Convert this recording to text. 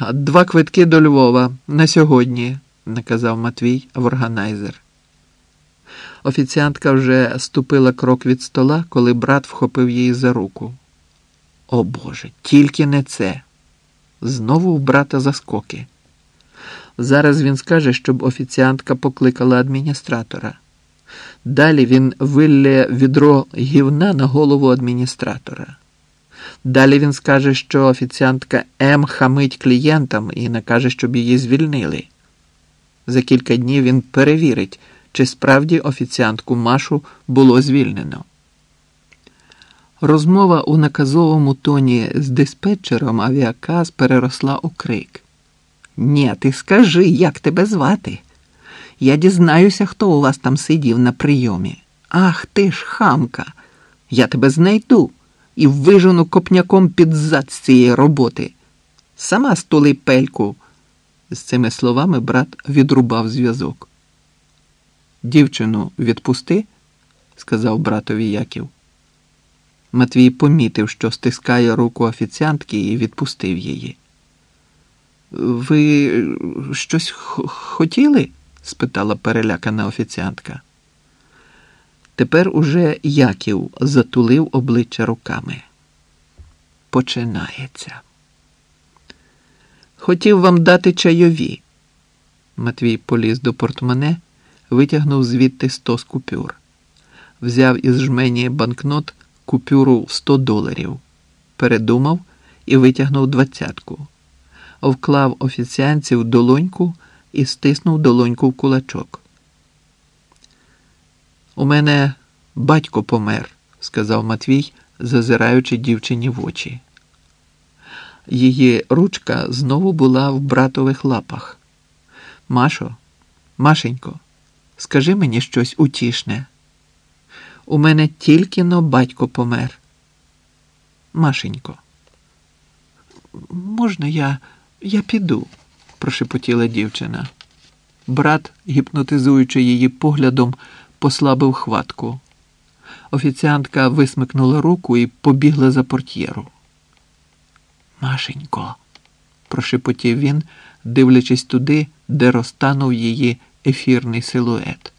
Два квитки до Львова на сьогодні, наказав Матвій в органайзер. Офіціантка вже ступила крок від стола, коли брат вхопив її за руку. О Боже, тільки не це. Знову у брата заскоки. Зараз він скаже, щоб офіціантка покликала адміністратора. Далі він виллє відро гівна на голову адміністратора. Далі він скаже, що офіціантка М хамить клієнтам і накаже, щоб її звільнили. За кілька днів він перевірить, чи справді офіціантку Машу було звільнено. Розмова у наказовому тоні з диспетчером авіаказ переросла у крик. Ні, ти скажи, як тебе звати? Я дізнаюся, хто у вас там сидів на прийомі. Ах ти ж, хамка, я тебе знайду і вижену копняком під зад з цієї роботи. Сама стули пельку. З цими словами брат відрубав зв'язок. Дівчину відпусти, сказав братові Яків. Матвій помітив, що стискає руку офіціантки і відпустив її. Ви щось хотіли? спитала перелякана офіціантка. Тепер уже Яків затулив обличчя руками. Починається. Хотів вам дати чайові. Матвій поліз до портмоне, витягнув звідти сто з купюр, взяв із жмені банкнот купюру в сто доларів, передумав і витягнув двадцятку, вклав офіціанців долоньку і стиснув долоньку в кулачок. У мене батько помер, сказав Матвій, зазираючи дівчині в очі. Її ручка знову була в братових лапах. Машо, Машенько, скажи мені щось утішне. У мене тільки но батько помер. Машенько. Можна я, я піду, прошепотіла дівчина. Брат, гіпнотизуючи її поглядом, послабив хватку. Офіціантка висмикнула руку і побігла за портьєру. Машенько, прошепотів він, дивлячись туди, де розтанув її ефірний силует.